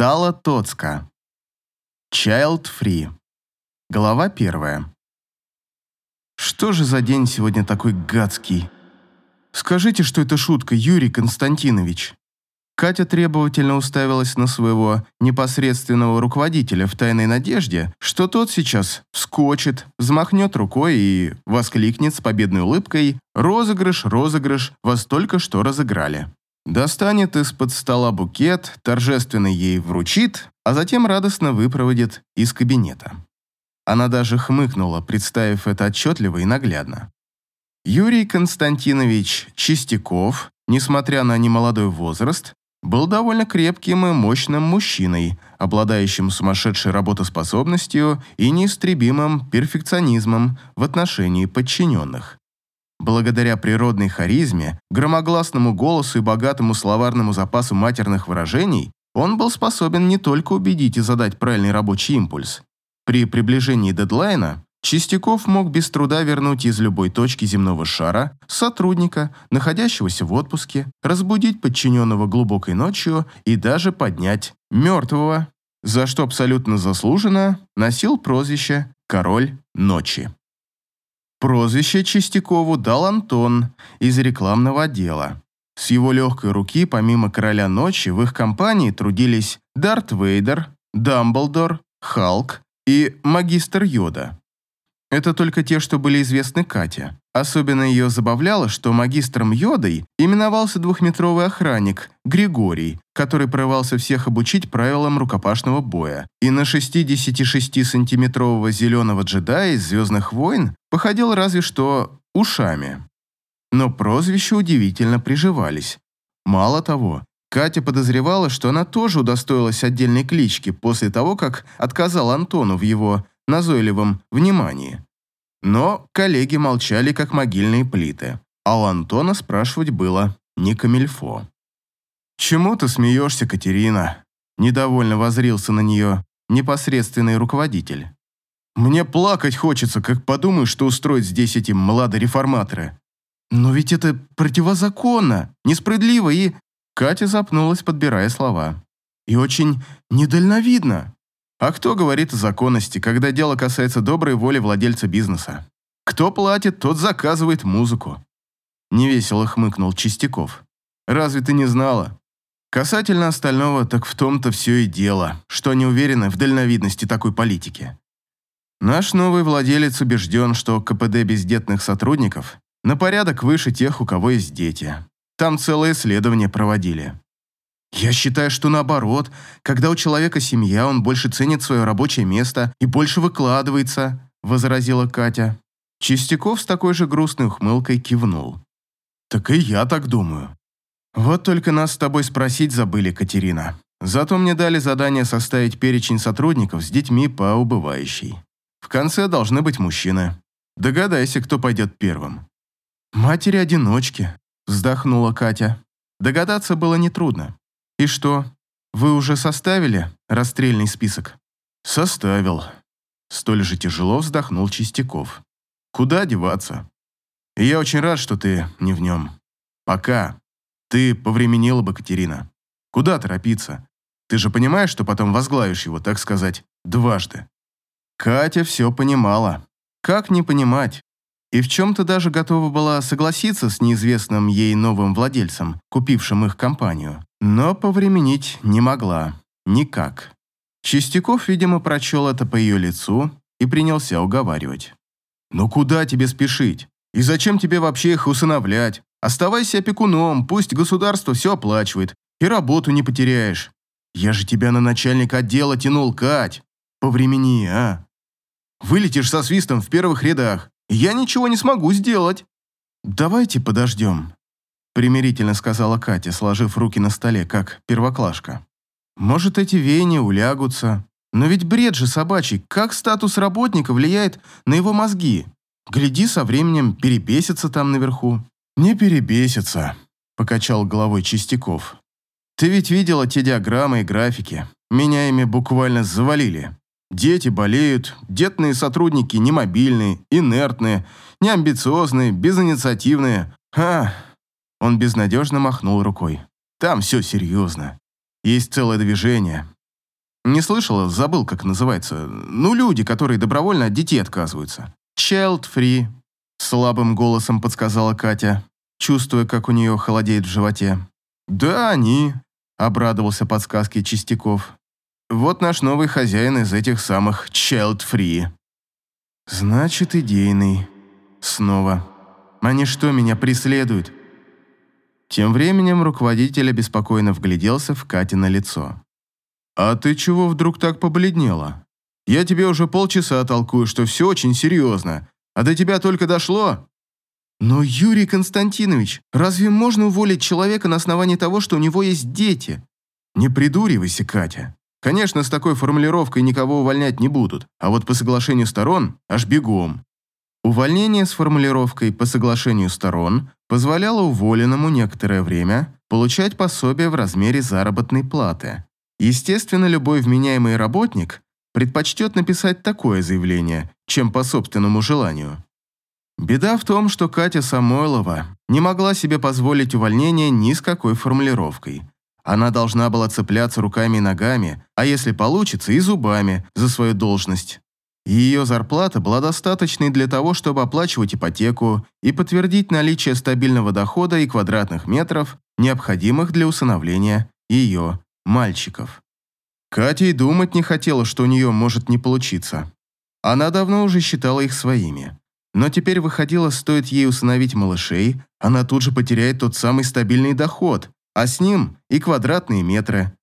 Тала Тоцка. Child Free. Глава первая. Что же за день сегодня такой гадский? Скажите, что это шутка, Юрий Константинович. Катя требовательно уставилась на своего непосредственного руководителя в тайной надежде, что тот сейчас вскочит, взмахнет рукой и воскликнет с победной улыбкой «Розыгрыш, розыгрыш, вас только что разыграли». Достанет из-под стола букет, торжественно ей вручит, а затем радостно выпроводит из кабинета. Она даже хмыкнула, представив это отчетливо и наглядно. Юрий Константинович Чистяков, несмотря на немолодой возраст, был довольно крепким и мощным мужчиной, обладающим сумасшедшей работоспособностью и неистребимым перфекционизмом в отношении подчиненных. Благодаря природной харизме, громогласному голосу и богатому словарному запасу матерных выражений, он был способен не только убедить и задать правильный рабочий импульс. При приближении дедлайна Чистяков мог без труда вернуть из любой точки земного шара сотрудника, находящегося в отпуске, разбудить подчиненного глубокой ночью и даже поднять мертвого, за что абсолютно заслуженно носил прозвище «Король ночи». Прозвище Чистякову дал Антон из рекламного отдела. С его легкой руки, помимо Короля Ночи, в их компании трудились Дарт Вейдер, Дамблдор, Халк и Магистр Йода. Это только те, что были известны Кате. Особенно ее забавляло, что магистром Йодой именовался двухметровый охранник Григорий, который порывался всех обучить правилам рукопашного боя. И на 66-сантиметрового зеленого джедая из «Звездных войн» походил разве что ушами. Но прозвища удивительно приживались. Мало того, Катя подозревала, что она тоже удостоилась отдельной клички после того, как отказал Антону в его назойливом внимании. Но коллеги молчали, как могильные плиты, а у Антона спрашивать было не камильфо. «Чему ты смеешься, Катерина?» Недовольно возрился на нее непосредственный руководитель. «Мне плакать хочется, как подумаю, что устроить здесь эти младореформаторы. Но ведь это противозаконно, несправедливо и...» Катя запнулась, подбирая слова. «И очень недальновидно. А кто говорит о законности, когда дело касается доброй воли владельца бизнеса? Кто платит, тот заказывает музыку. Невесело хмыкнул Чистяков. Разве ты не знала? Касательно остального, так в том-то все и дело, что они уверены в дальновидности такой политики. Наш новый владелец убежден, что КПД бездетных сотрудников на порядок выше тех, у кого есть дети. Там целое исследование проводили. Я считаю, что наоборот, когда у человека семья, он больше ценит свое рабочее место и больше выкладывается, возразила Катя. Чистяков с такой же грустной ухмылкой кивнул. Так и я так думаю. Вот только нас с тобой спросить забыли, Катерина. Зато мне дали задание составить перечень сотрудников с детьми по убывающей. В конце должны быть мужчины. Догадайся, кто пойдет первым. Матери-одиночки, вздохнула Катя. Догадаться было нетрудно. «И что, вы уже составили расстрельный список?» «Составил». Столь же тяжело вздохнул Чистяков. «Куда деваться? И я очень рад, что ты не в нем. Пока. Ты повременила бы, Катерина. Куда торопиться? Ты же понимаешь, что потом возглавишь его, так сказать, дважды?» Катя все понимала. Как не понимать? И в чем-то даже готова была согласиться с неизвестным ей новым владельцем, купившим их компанию. Но повременить не могла. Никак. Чистяков, видимо, прочел это по ее лицу и принялся уговаривать. «Ну куда тебе спешить? И зачем тебе вообще их усыновлять? Оставайся опекуном, пусть государство все оплачивает, и работу не потеряешь. Я же тебя на начальника отдела тянул, Кать. Повремени, а? Вылетишь со свистом в первых рядах, я ничего не смогу сделать. Давайте подождем примирительно сказала Катя, сложив руки на столе, как первоклашка. Может, эти веяния улягутся. Но ведь бред же собачий. Как статус работника влияет на его мозги? Гляди, со временем перебесится там наверху. Не перебесится, покачал головой Чистяков. Ты ведь видела те диаграммы и графики. Меня ими буквально завалили. Дети болеют, детные сотрудники немобильные, инертные, неамбициозные, безинициативные. Ха, он безнадежно махнул рукой. «Там все серьезно. Есть целое движение. Не слышала, забыл, как называется. Ну, люди, которые добровольно от детей отказываются. Child free, слабым голосом подсказала Катя, чувствуя, как у нее холодеет в животе. Да, они, обрадовался подсказке Чистяков. Вот наш новый хозяин из этих самых child free. Значит, идейный. Снова. Они что, меня преследуют? Тем временем руководитель обеспокоенно вгляделся в Катино лицо. «А ты чего вдруг так побледнела? Я тебе уже полчаса толкую, что все очень серьезно, а до тебя только дошло». «Но, Юрий Константинович, разве можно уволить человека на основании того, что у него есть дети?» «Не придуривайся, Катя. Конечно, с такой формулировкой никого увольнять не будут, а вот по соглашению сторон аж бегом. Увольнение с формулировкой «по соглашению сторон» позволяло уволенному некоторое время получать пособие в размере заработной платы. Естественно, любой вменяемый работник предпочтет написать такое заявление, чем по собственному желанию. Беда в том, что Катя Самойлова не могла себе позволить увольнение ни с какой формулировкой. Она должна была цепляться руками и ногами, а если получится, и зубами за свою должность. Ее зарплата была достаточной для того, чтобы оплачивать ипотеку и подтвердить наличие стабильного дохода и квадратных метров, необходимых для усыновления ее мальчиков. Катя и думать не хотела, что у нее может не получиться. Она давно уже считала их своими. Но теперь выходило, стоит ей усыновить малышей, она тут же потеряет тот самый стабильный доход, а с ним и квадратные метры.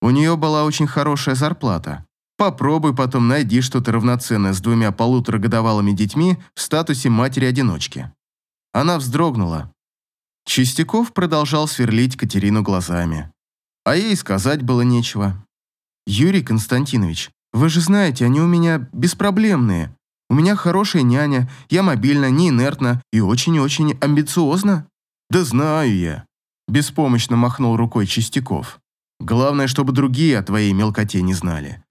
У нее была очень хорошая зарплата. Попробуй потом найди что-то равноценное с двумя полуторагодовалыми детьми в статусе матери-одиночки. Она вздрогнула. Чистяков продолжал сверлить Катерину глазами. А ей сказать было нечего. «Юрий Константинович, вы же знаете, они у меня беспроблемные. У меня хорошая няня, я мобильна, не инертна и очень-очень амбициозна». «Да знаю я», – беспомощно махнул рукой Чистяков. «Главное, чтобы другие о твоей мелкоте не знали.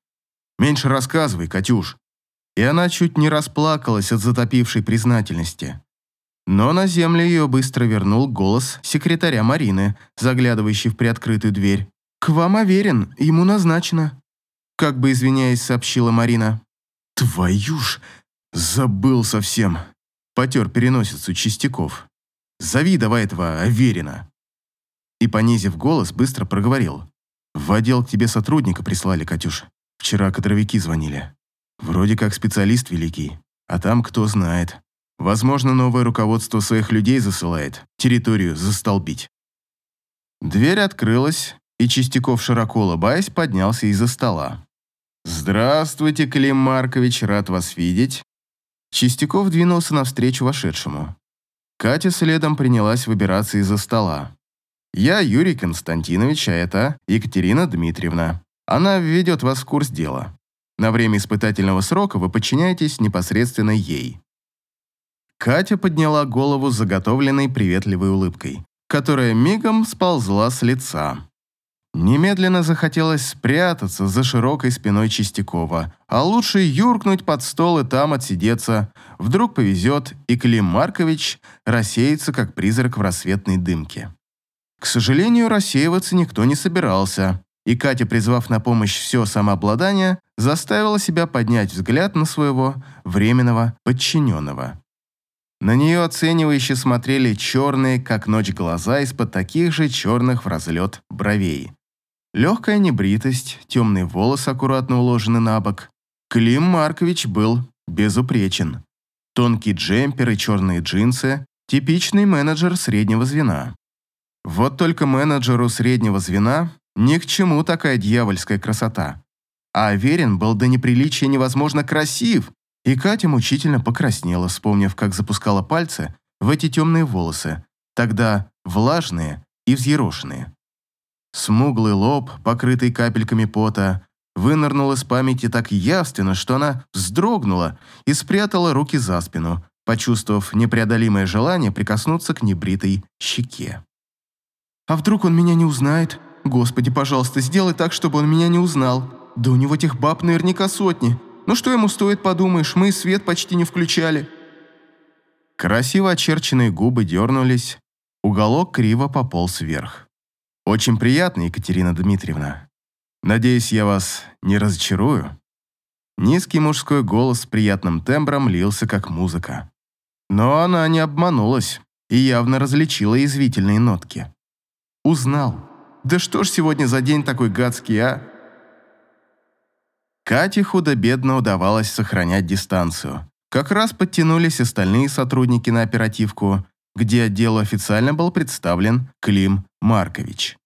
Меньше рассказывай, Катюш». И она чуть не расплакалась от затопившей признательности. Но на землю ее быстро вернул голос секретаря Марины, заглядывающий в приоткрытую дверь. «К вам Аверин, ему назначено», — как бы извиняясь, сообщила Марина. «Твою ж, забыл совсем», — потер переносицу Чистяков. «Зови давай этого Аверина». И, понизив голос, быстро проговорил. «В отдел к тебе сотрудника прислали, Катюш. Вчера кадровики звонили. Вроде как специалист великий, а там кто знает». Возможно, новое руководство своих людей засылает, территорию застолбить. Дверь открылась, и Чистяков, широко улыбаясь, поднялся из-за стола. «Здравствуйте, Клим Маркович, рад вас видеть». Чистяков двинулся навстречу вошедшему. Катя следом принялась выбираться из-за стола. «Я Юрий Константинович, а это Екатерина Дмитриевна. Она введет вас в курс дела. На время испытательного срока вы подчиняетесь непосредственно ей. Катя подняла голову с заготовленной приветливой улыбкой, которая мигом сползла с лица. Немедленно захотелось спрятаться за широкой спиной Чистякова, а лучше юркнуть под стол и там отсидеться. Вдруг повезет, и Клим Маркович рассеется, как призрак в рассветной дымке. К сожалению, рассеиваться никто не собирался, и Катя, призвав на помощь все самообладание, заставила себя поднять взгляд на своего временного подчиненного. На нее оценивающе смотрели черные, как ночь, глаза из-под таких же черных в разлет бровей. Легкая небритость, темные волосы аккуратно уложены на бок. Клим Маркович был безупречен. Тонкий джемпер и черные джинсы – типичный менеджер среднего звена. Вот только менеджеру среднего звена ни к чему такая дьявольская красота. А Аверин был до неприличия невозможно красив, и Катя мучительно покраснела, вспомнив, как запускала пальцы в эти темные волосы, тогда влажные и взъерошенные. Смуглый лоб, покрытый капельками пота, вынырнул из памяти так явственно, что она вздрогнула и спрятала руки за спину, почувствовав непреодолимое желание прикоснуться к небритой щеке. «А вдруг он меня не узнает? Господи, пожалуйста, сделай так, чтобы он меня не узнал. Да у него тех баб наверняка сотни. Ну что ему стоит, подумаешь, мы свет почти не включали». Красиво очерченные губы дернулись, уголок криво пополз вверх. «Очень приятно, Екатерина Дмитриевна. Надеюсь, я вас не разочарую?» Низкий мужской голос с приятным тембром лился как музыка. Но она не обманулась и явно различила язвительные нотки. «Узнал. Да что ж сегодня за день такой гадский, а?» Кате худо-бедно удавалось сохранять дистанцию. Как раз подтянулись остальные сотрудники на оперативку, где отделу официально был представлен Клим Маркович.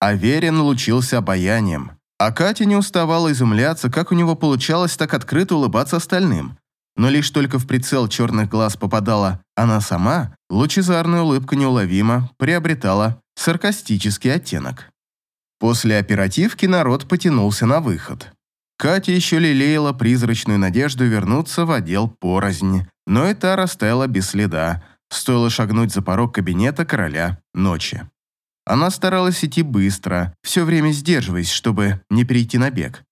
Аверин лучился обаянием, а Катя не уставала изумляться, как у него получалось так открыто улыбаться остальным. Но лишь только в прицел черных глаз попадала она сама, лучезарная улыбка неуловимо приобретала саркастический оттенок. После оперативки народ потянулся на выход. Катя еще лелеяла призрачную надежду вернуться в отдел порознь, но и та растаяла без следа, стоило шагнуть за порог кабинета короля ночи. Она старалась идти быстро, все время сдерживаясь, чтобы не перейти на бег.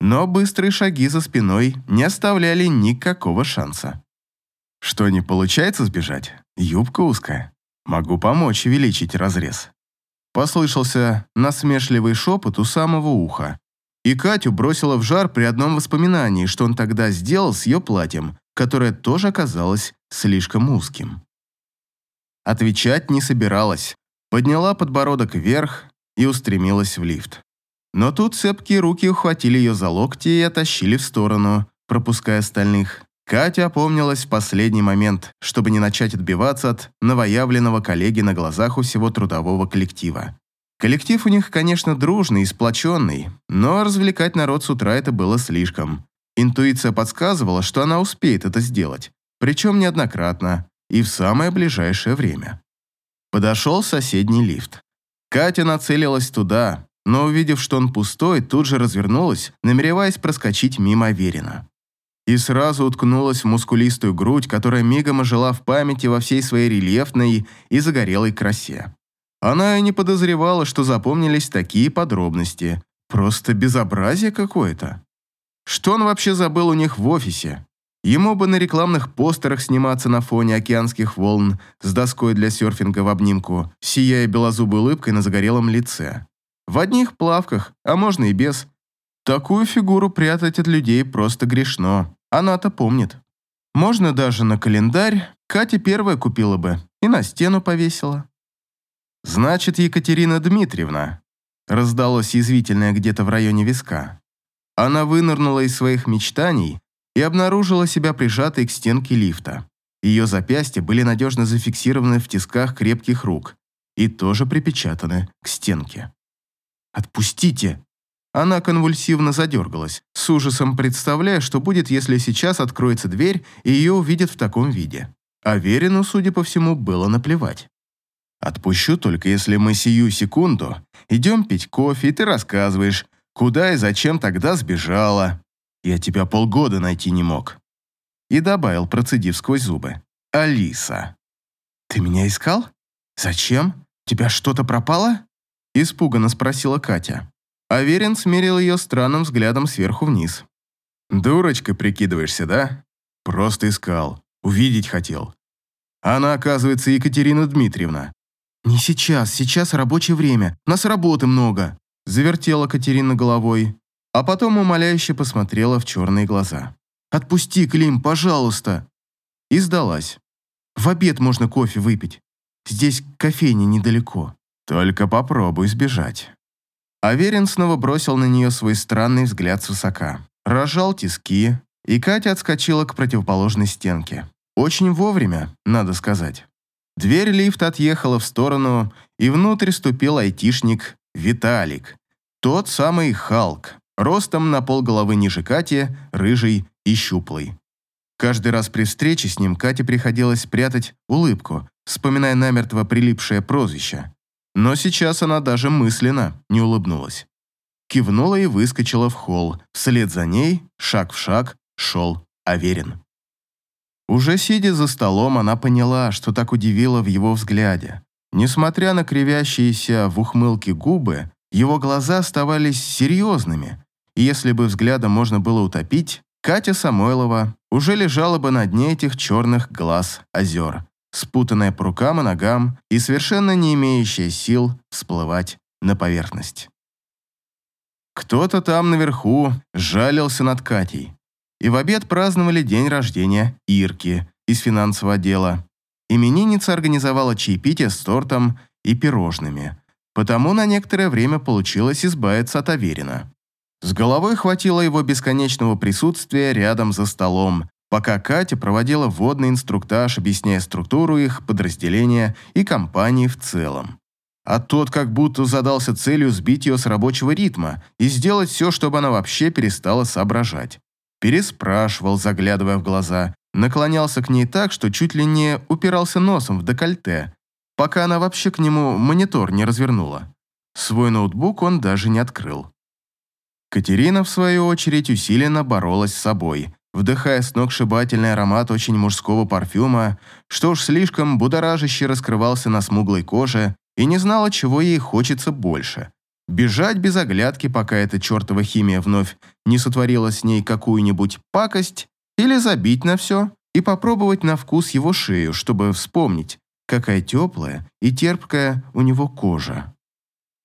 Но быстрые шаги за спиной не оставляли никакого шанса. Что не получается сбежать? Юбка узкая. Могу помочь увеличить разрез. Послышался насмешливый шепот у самого уха. И Катю бросила в жар при одном воспоминании, что он тогда сделал с ее платьем, которое тоже оказалось слишком узким. Отвечать не собиралась, подняла подбородок вверх и устремилась в лифт. Но тут цепкие руки ухватили ее за локти и оттащили в сторону, пропуская остальных. Катя опомнилась в последний момент, чтобы не начать отбиваться от новоявленного коллеги на глазах у всего трудового коллектива. Коллектив у них, конечно, дружный и сплоченный, но развлекать народ с утра это было слишком. Интуиция подсказывала, что она успеет это сделать, причем неоднократно и в самое ближайшее время. Подошел соседний лифт. Катя нацелилась туда, но, увидев, что он пустой, тут же развернулась, намереваясь проскочить мимо Аверина. И сразу уткнулась в мускулистую грудь, которая мигом ожила в памяти во всей своей рельефной и загорелой красе. Она и не подозревала, что запомнились такие подробности. Просто безобразие какое-то. Что он вообще забыл у них в офисе? Ему бы на рекламных постерах сниматься на фоне океанских волн с доской для серфинга в обнимку, сияя белозубой улыбкой на загорелом лице. В одних плавках, а можно и без. Такую фигуру прятать от людей просто грешно. Она-то помнит. Можно даже на календарь. Катя первая купила бы и на стену повесила. «Значит, Екатерина Дмитриевна», раздалось язвительное где-то в районе виска. Она вынырнула из своих мечтаний и обнаружила себя прижатой к стенке лифта. Ее запястья были надежно зафиксированы в тисках крепких рук и тоже припечатаны к стенке. «Отпустите!» Она конвульсивно задергалась, с ужасом представляя, что будет, если сейчас откроется дверь и ее увидят в таком виде. А Верину, судя по всему, было наплевать. «Отпущу только, если мы сию секунду идем пить кофе, и ты рассказываешь, куда и зачем тогда сбежала. Я тебя полгода найти не мог». И добавил, процедив сквозь зубы. «Алиса». «Ты меня искал? Зачем? тебя что-то пропало?» Испуганно спросила Катя. Аверин смерил ее странным взглядом сверху вниз. «Дурочкой прикидываешься, да? Просто искал. Увидеть хотел. Она, оказывается, Екатерина Дмитриевна». «Не сейчас, сейчас рабочее время. Нас работы много», – завертела Катерина головой, а потом умоляюще посмотрела в черные глаза. «Отпусти, Клим, пожалуйста!» И сдалась. «В обед можно кофе выпить. Здесь кофейня недалеко. Только попробуй сбежать». Аверин снова бросил на нее свой странный взгляд с высока. Рожал тиски, и Катя отскочила к противоположной стенке. Очень вовремя, надо сказать. Дверь лифта отъехала в сторону, и внутрь ступил айтишник Виталик. Тот самый Халк, ростом на полголовы ниже Кати, рыжий и щуплый. Каждый раз при встрече с ним Кате приходилось прятать улыбку, вспоминая намертво прилипшее прозвище. Но сейчас она даже мысленно не улыбнулась. Кивнула и выскочила в холл. Вслед за ней, шаг в шаг, шел Аверин. Уже сидя за столом, она поняла, что так удивило в его взгляде. Несмотря на кривящиеся в ухмылке губы, его глаза оставались серьезными, и если бы взглядом можно было утопить, Катя Самойлова уже лежала бы на дне этих черных глаз озер, спутанная по рукам и ногам и совершенно не имеющая сил всплывать на поверхность. Кто-то там наверху жалился над Катей. И в обед праздновали день рождения Ирки из финансового отдела. Именинница организовала чаепитие с тортом и пирожными, потому на некоторое время получилось избавиться от Аверина. С головой хватило его бесконечного присутствия рядом за столом, пока Катя проводила вводный инструктаж, объясняя структуру их подразделения и компании в целом. А тот как будто задался целью сбить ее с рабочего ритма и сделать все, чтобы она вообще перестала соображать. Переспрашивал, заглядывая в глаза, наклонялся к ней так, что чуть ли не упирался носом в декольте, пока она вообще к нему монитор не развернула. Свой ноутбук он даже не открыл. Катерина, в свою очередь, усиленно боролась с собой, вдыхая сногсшибательный аромат очень мужского парфюма, что уж слишком будоражаще раскрывался на смуглой коже, и не знала, чего ей хочется больше. Бежать без оглядки, пока эта чертова химия вновь не сотворила с ней какую-нибудь пакость, или забить на все и попробовать на вкус его шею, чтобы вспомнить, какая теплая и терпкая у него кожа.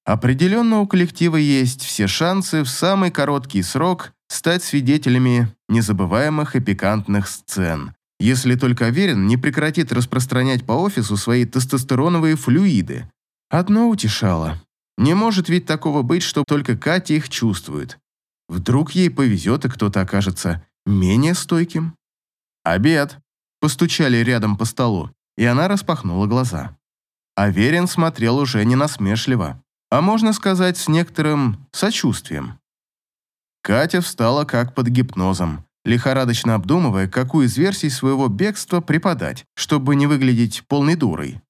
Определенно у коллектива есть все шансы в самый короткий срок стать свидетелями незабываемых и пикантных сцен, если только Аверин не прекратит распространять по офису свои тестостероновые флюиды. Одно утешало. Не может ведь такого быть, что только Катя их чувствует. Вдруг ей повезет, и кто-то окажется менее стойким. «Обед!» Постучали рядом по столу, и она распахнула глаза. Аверин смотрел уже не насмешливо, а можно сказать, с некоторым сочувствием. Катя встала как под гипнозом, лихорадочно обдумывая, какую из версий своего бегства преподать, чтобы не выглядеть полной дурой.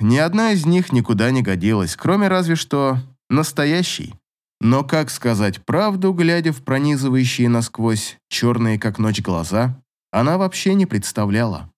Ни одна из них никуда не годилась, кроме разве что настоящей. Но как сказать правду, глядя в пронизывающие насквозь черные как ночь глаза, она вообще не представляла.